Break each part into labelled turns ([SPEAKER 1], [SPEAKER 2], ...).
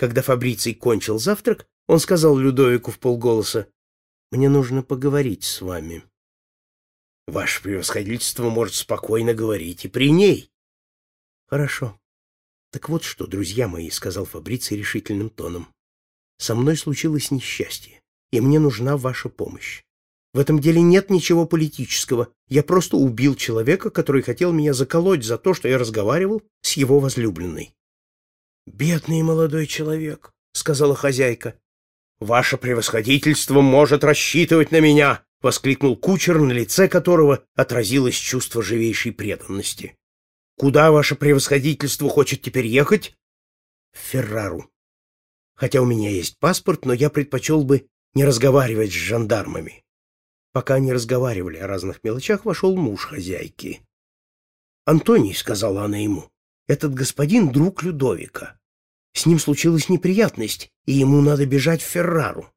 [SPEAKER 1] Когда Фабриций кончил завтрак, он сказал Людовику в полголоса, «Мне нужно поговорить с вами». «Ваше превосходительство может спокойно говорить и при ней». «Хорошо. Так вот что, друзья мои», — сказал Фабриций решительным тоном, «со мной случилось несчастье, и мне нужна ваша помощь. В этом деле нет ничего политического. Я просто убил человека, который хотел меня заколоть за то, что я разговаривал с его возлюбленной. «Бедный молодой человек», — сказала хозяйка. «Ваше превосходительство может рассчитывать на меня!» — воскликнул кучер, на лице которого отразилось чувство живейшей преданности. «Куда ваше превосходительство хочет теперь ехать?» «В Феррару. Хотя у меня есть паспорт, но я предпочел бы не разговаривать с жандармами». Пока они разговаривали о разных мелочах, вошел муж хозяйки. «Антоний», — сказала она ему, — «этот господин — друг Людовика. С ним случилась неприятность, и ему надо бежать в Феррару».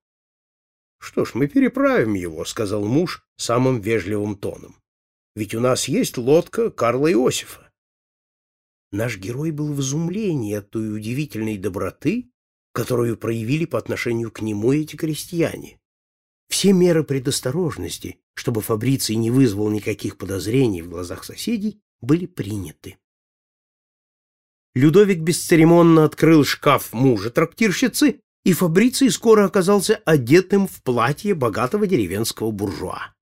[SPEAKER 1] «Что ж, мы переправим его», — сказал муж самым вежливым тоном. «Ведь у нас есть лодка Карла Иосифа». Наш герой был в изумлении от той удивительной доброты, которую проявили по отношению к нему эти крестьяне. Все меры предосторожности, чтобы Фабриций не вызвал никаких подозрений в глазах соседей, были приняты. Людовик бесцеремонно открыл шкаф мужа трактирщицы, и Фабриций скоро оказался одетым в платье богатого деревенского буржуа.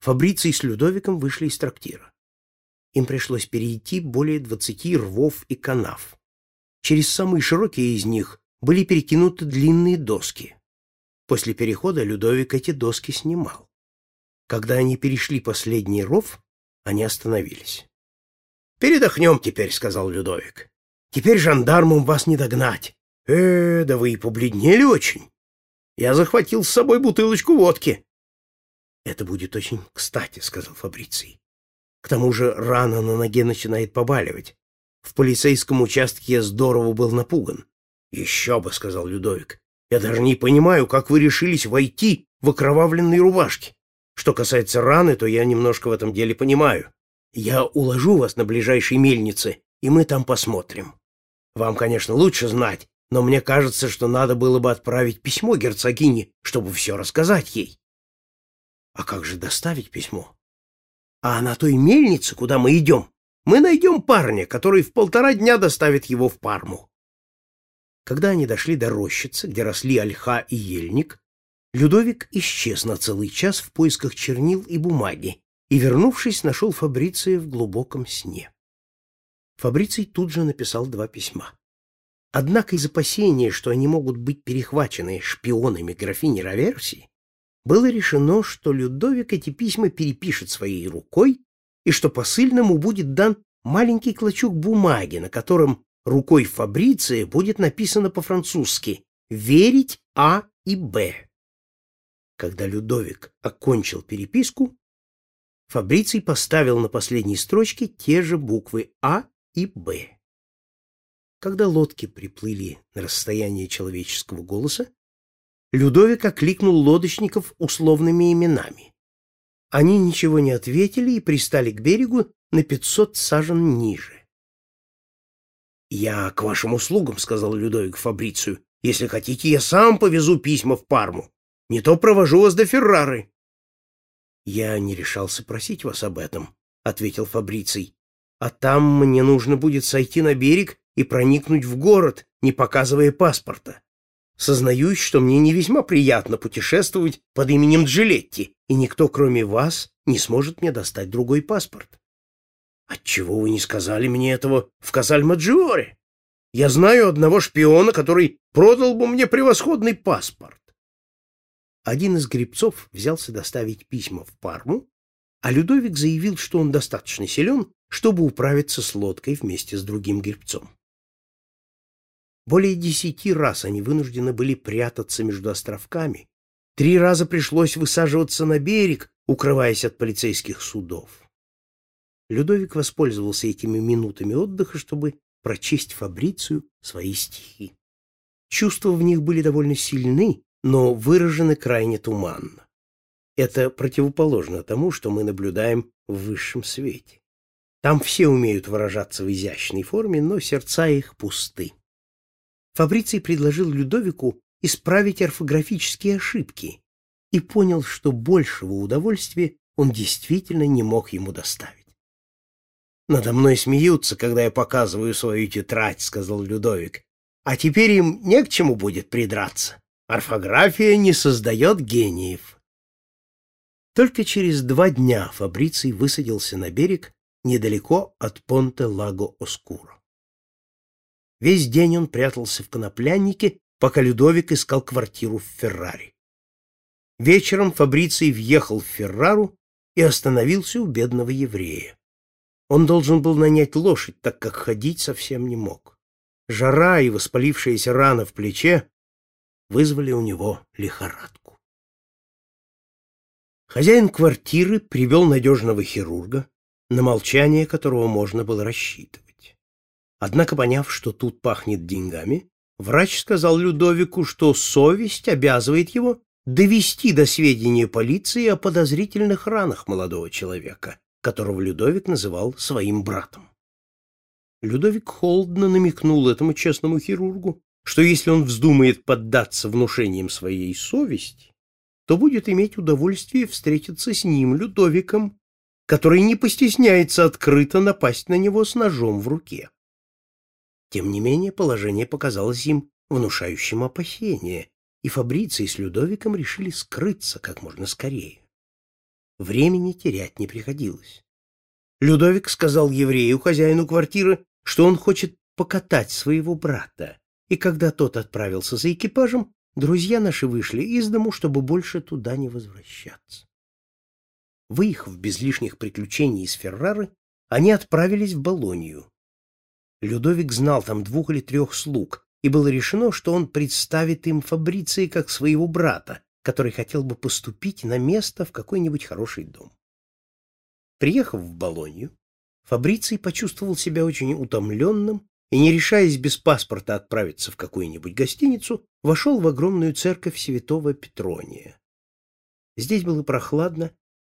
[SPEAKER 1] Фабриций с Людовиком вышли из трактира. Им пришлось перейти более двадцати рвов и канав. Через самые широкие из них были перекинуты длинные доски. После перехода Людовик эти доски снимал. Когда они перешли последний ров, они остановились. «Передохнем теперь», — сказал Людовик. «Теперь жандармам вас не догнать. Э, да вы и побледнели очень. Я захватил с собой бутылочку водки». «Это будет очень кстати», — сказал Фабриций. «К тому же рана на ноге начинает побаливать. В полицейском участке я здорово был напуган». «Еще бы», — сказал Людовик. Я даже не понимаю, как вы решились войти в окровавленные рубашки. Что касается раны, то я немножко в этом деле понимаю. Я уложу вас на ближайшей мельнице, и мы там посмотрим. Вам, конечно, лучше знать, но мне кажется, что надо было бы отправить письмо герцогине, чтобы все рассказать ей. А как же доставить письмо? А на той мельнице, куда мы идем, мы найдем парня, который в полтора дня доставит его в Парму. Когда они дошли до рощицы, где росли ольха и ельник, Людовик исчез на целый час в поисках чернил и бумаги и, вернувшись, нашел Фабриция в глубоком сне. Фабриций тут же написал два письма. Однако из опасения, что они могут быть перехвачены шпионами графини Раверси, было решено, что Людовик эти письма перепишет своей рукой и что посыльному будет дан маленький клочок бумаги, на котором рукой Фабриция будет написано по-французски «Верить А и Б». Когда Людовик окончил переписку, Фабриций поставил на последней строчке те же буквы А и Б. Когда лодки приплыли на расстояние человеческого голоса, Людовик окликнул лодочников условными именами. Они ничего не ответили и пристали к берегу на пятьсот сажен ниже. «Я к вашим услугам», — сказал Людовик Фабрицию. «Если хотите, я сам повезу письма в Парму. Не то провожу вас до Феррары». «Я не решался просить вас об этом», — ответил Фабриций. «А там мне нужно будет сойти на берег и проникнуть в город, не показывая паспорта. Сознаюсь, что мне не весьма приятно путешествовать под именем Джилетти, и никто, кроме вас, не сможет мне достать другой паспорт. Отчего вы не сказали мне этого в Казаль-Маджиоре? Я знаю одного шпиона, который продал бы мне превосходный паспорт. Один из гребцов взялся доставить письма в Парму, а Людовик заявил, что он достаточно силен, чтобы управиться с лодкой вместе с другим гребцом. Более десяти раз они вынуждены были прятаться между островками, три раза пришлось высаживаться на берег, укрываясь от полицейских судов. Людовик воспользовался этими минутами отдыха, чтобы прочесть Фабрицию свои стихи. Чувства в них были довольно сильны, но выражены крайне туманно. Это противоположно тому, что мы наблюдаем в высшем свете. Там все умеют выражаться в изящной форме, но сердца их пусты. Фабриций предложил Людовику исправить орфографические ошибки и понял, что большего удовольствия он действительно не мог ему доставить. «Надо мной смеются, когда я показываю свою тетрадь», — сказал Людовик. «А теперь им не к чему будет придраться. Орфография не создает гениев». Только через два дня Фабриций высадился на берег недалеко от Понте-Лаго-Оскуро. Весь день он прятался в конопляннике, пока Людовик искал квартиру в Феррари. Вечером Фабриций въехал в Феррару и остановился у бедного еврея. Он должен был нанять лошадь, так как ходить совсем не мог. Жара и воспалившаяся рана в плече вызвали у него лихорадку. Хозяин квартиры привел надежного хирурга, на молчание которого можно было рассчитывать. Однако, поняв, что тут пахнет деньгами, врач сказал Людовику, что совесть обязывает его довести до сведения полиции о подозрительных ранах молодого человека, которого Людовик называл своим братом. Людовик холодно намекнул этому честному хирургу, что если он вздумает поддаться внушениям своей совести, то будет иметь удовольствие встретиться с ним, Людовиком, который не постесняется открыто напасть на него с ножом в руке. Тем не менее, положение показалось им внушающим опасения, и Фабриций с Людовиком решили скрыться как можно скорее. Времени терять не приходилось. Людовик сказал еврею, хозяину квартиры, что он хочет покатать своего брата, и когда тот отправился за экипажем, друзья наши вышли из дому, чтобы больше туда не возвращаться. Выехав без лишних приключений из Феррары, они отправились в Болонию. Людовик знал там двух или трех слуг, и было решено, что он представит им Фабриции как своего брата, который хотел бы поступить на место в какой-нибудь хороший дом. Приехав в Болонью, Фабриций почувствовал себя очень утомленным и, не решаясь без паспорта отправиться в какую-нибудь гостиницу, вошел в огромную церковь святого Петрония. Здесь было прохладно,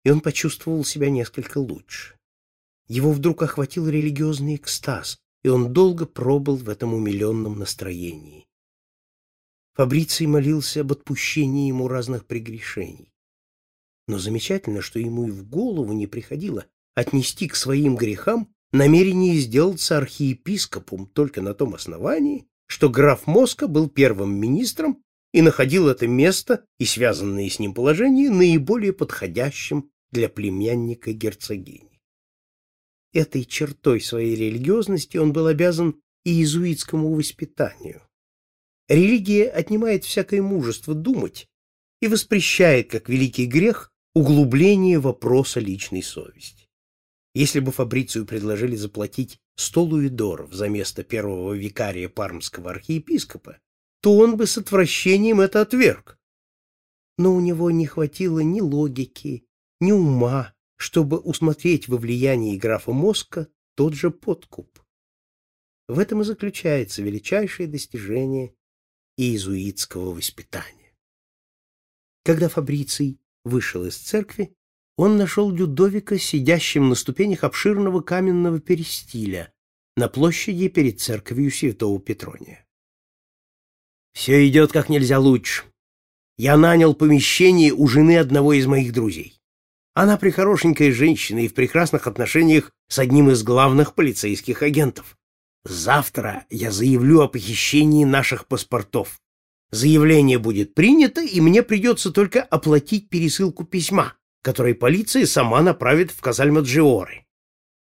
[SPEAKER 1] и он почувствовал себя несколько лучше. Его вдруг охватил религиозный экстаз, и он долго пробыл в этом умиленном настроении. Фабриций молился об отпущении ему разных прегрешений. Но замечательно, что ему и в голову не приходило отнести к своим грехам намерение сделаться архиепископом только на том основании, что граф Моска был первым министром и находил это место и связанные с ним положение наиболее подходящим для племянника герцогини. Этой чертой своей религиозности он был обязан и иезуитскому воспитанию. Религия отнимает всякое мужество думать и воспрещает, как великий грех, углубление вопроса личной совести. Если бы Фабрицию предложили заплатить сто луидоров за место первого викария пармского архиепископа, то он бы с отвращением это отверг. Но у него не хватило ни логики, ни ума, чтобы усмотреть во влиянии графа Моска тот же подкуп. В этом и заключается величайшее достижение иезуитского воспитания. Когда Фабриций вышел из церкви, он нашел Людовика сидящим на ступенях обширного каменного перестиля на площади перед церковью святого Петрония. «Все идет как нельзя лучше. Я нанял помещение у жены одного из моих друзей. Она прихорошенькая женщина и в прекрасных отношениях с одним из главных полицейских агентов. Завтра я заявлю о похищении наших паспортов. Заявление будет принято, и мне придется только оплатить пересылку письма, которое полиция сама направит в Казальмаджиоры.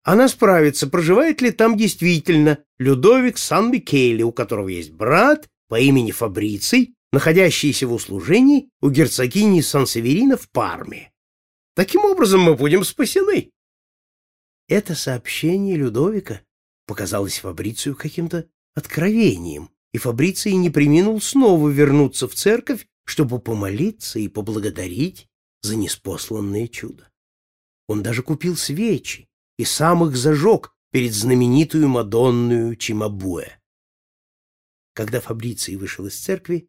[SPEAKER 1] Она справится, проживает ли там действительно Людовик Сан-Микеле, у которого есть брат по имени Фабриций, находящийся в услужении у герцогини Сан-Северина в Парме. Таким образом мы будем спасены. Это сообщение Людовика показалось Фабрицию каким-то откровением, и Фабриций не преминул снова вернуться в церковь, чтобы помолиться и поблагодарить за неспосланное чудо. Он даже купил свечи и сам их зажег перед знаменитую Мадонную Чимабуэ. Когда Фабриций вышел из церкви,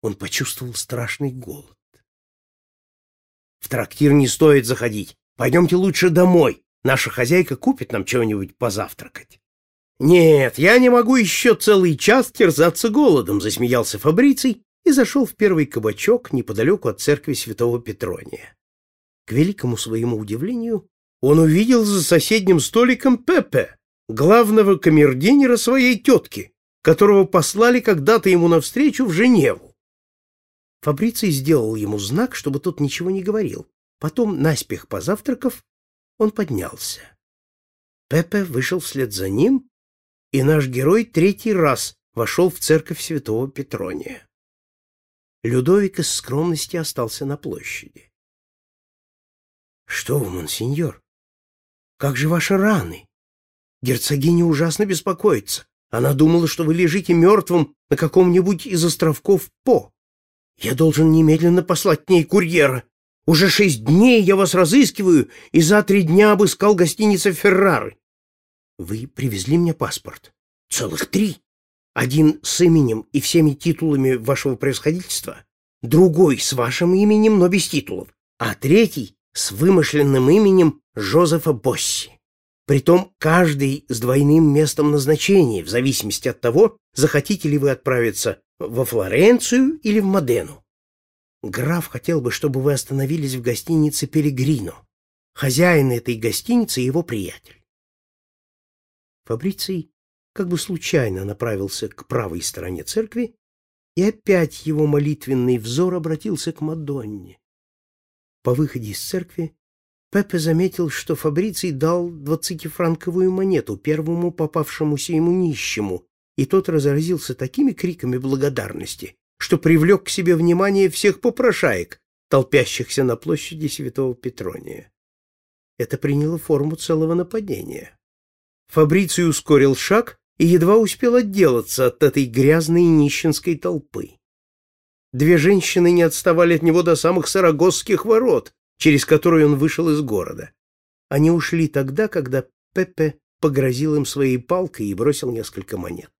[SPEAKER 1] он почувствовал страшный голод. В трактир не стоит заходить. Пойдемте лучше домой. Наша хозяйка купит нам чего-нибудь позавтракать. «Нет, я не могу еще целый час терзаться голодом», — засмеялся Фабриций и зашел в первый кабачок неподалеку от церкви святого Петрония. К великому своему удивлению, он увидел за соседним столиком Пепе, главного камердинера своей тетки, которого послали когда-то ему навстречу в Женеву. Фабриций сделал ему знак, чтобы тот ничего не говорил. Потом, наспех позавтракав, он поднялся. Пепе вышел вслед за ним, и наш герой третий раз вошел в церковь святого Петрония. Людовик из скромности остался на площади. — Что вы, монсеньор? Как же ваши раны? Герцогиня ужасно беспокоится. Она думала, что вы лежите мертвым на каком-нибудь из островков По. Я должен немедленно послать к ней курьера. Уже шесть дней я вас разыскиваю и за три дня обыскал гостиницу Феррары. Вы привезли мне паспорт. Целых три. Один с именем и всеми титулами вашего происходительства, другой с вашим именем, но без титулов, а третий с вымышленным именем Жозефа Босси. Притом каждый с двойным местом назначения, в зависимости от того, захотите ли вы отправиться во Флоренцию или в Модену. Граф хотел бы, чтобы вы остановились в гостинице Пелегрино. Хозяин этой гостиницы — его приятель. Фабриций как бы случайно направился к правой стороне церкви, и опять его молитвенный взор обратился к Мадонне. По выходе из церкви Пепе заметил, что Фабриций дал двадцатифранковую монету первому попавшемуся ему нищему, и тот разразился такими криками благодарности, что привлек к себе внимание всех попрошаек, толпящихся на площади Святого Петрония. Это приняло форму целого нападения. Фабриций ускорил шаг и едва успел отделаться от этой грязной нищенской толпы. Две женщины не отставали от него до самых сарагосских ворот, через которые он вышел из города. Они ушли тогда, когда Пепе погрозил им своей палкой и бросил несколько монет.